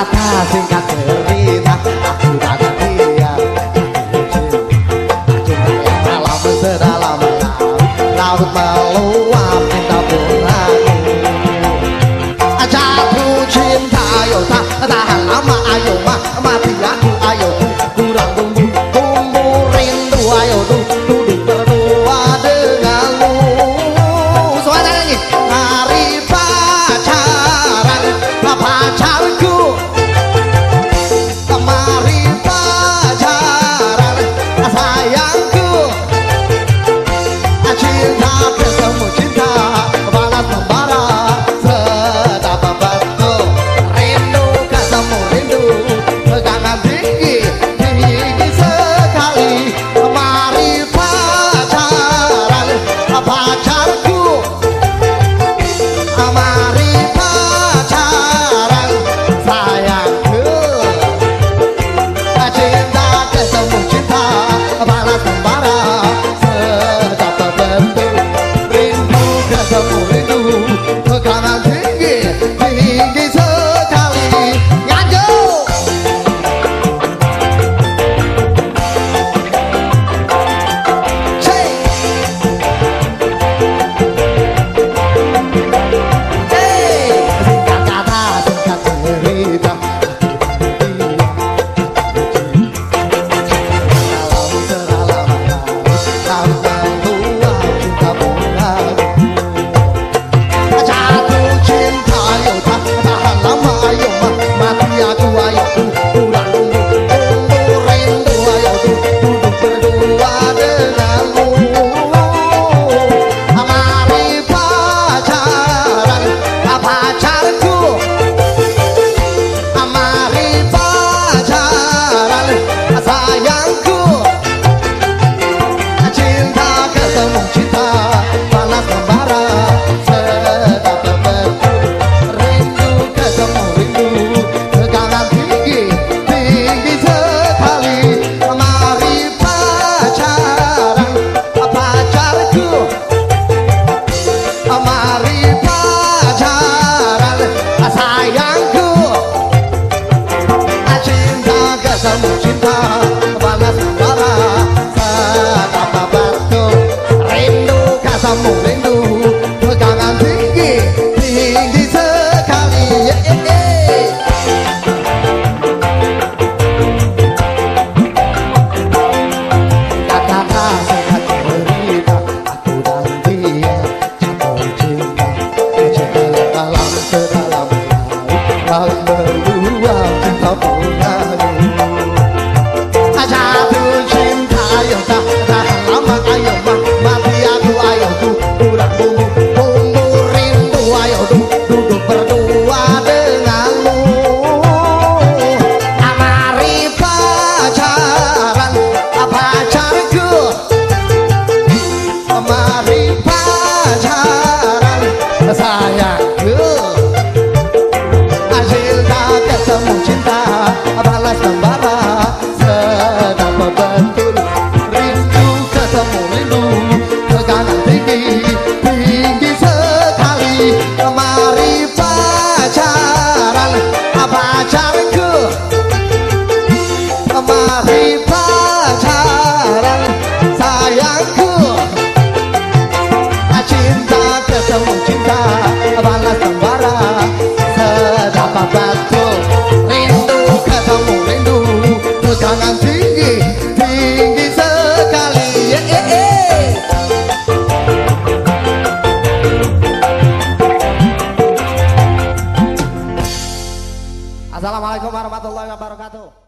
나타승 같은 기다 아프다 macam cinta balas bala Sedap batu rindu kasamu rindu Pegangan tinggi tinggi sekali yeah, yeah, yeah. Kata-kata singkat berita aku dan dia jatuh cinta cinta dalam sedalam warahmatullahi wabarakatuh.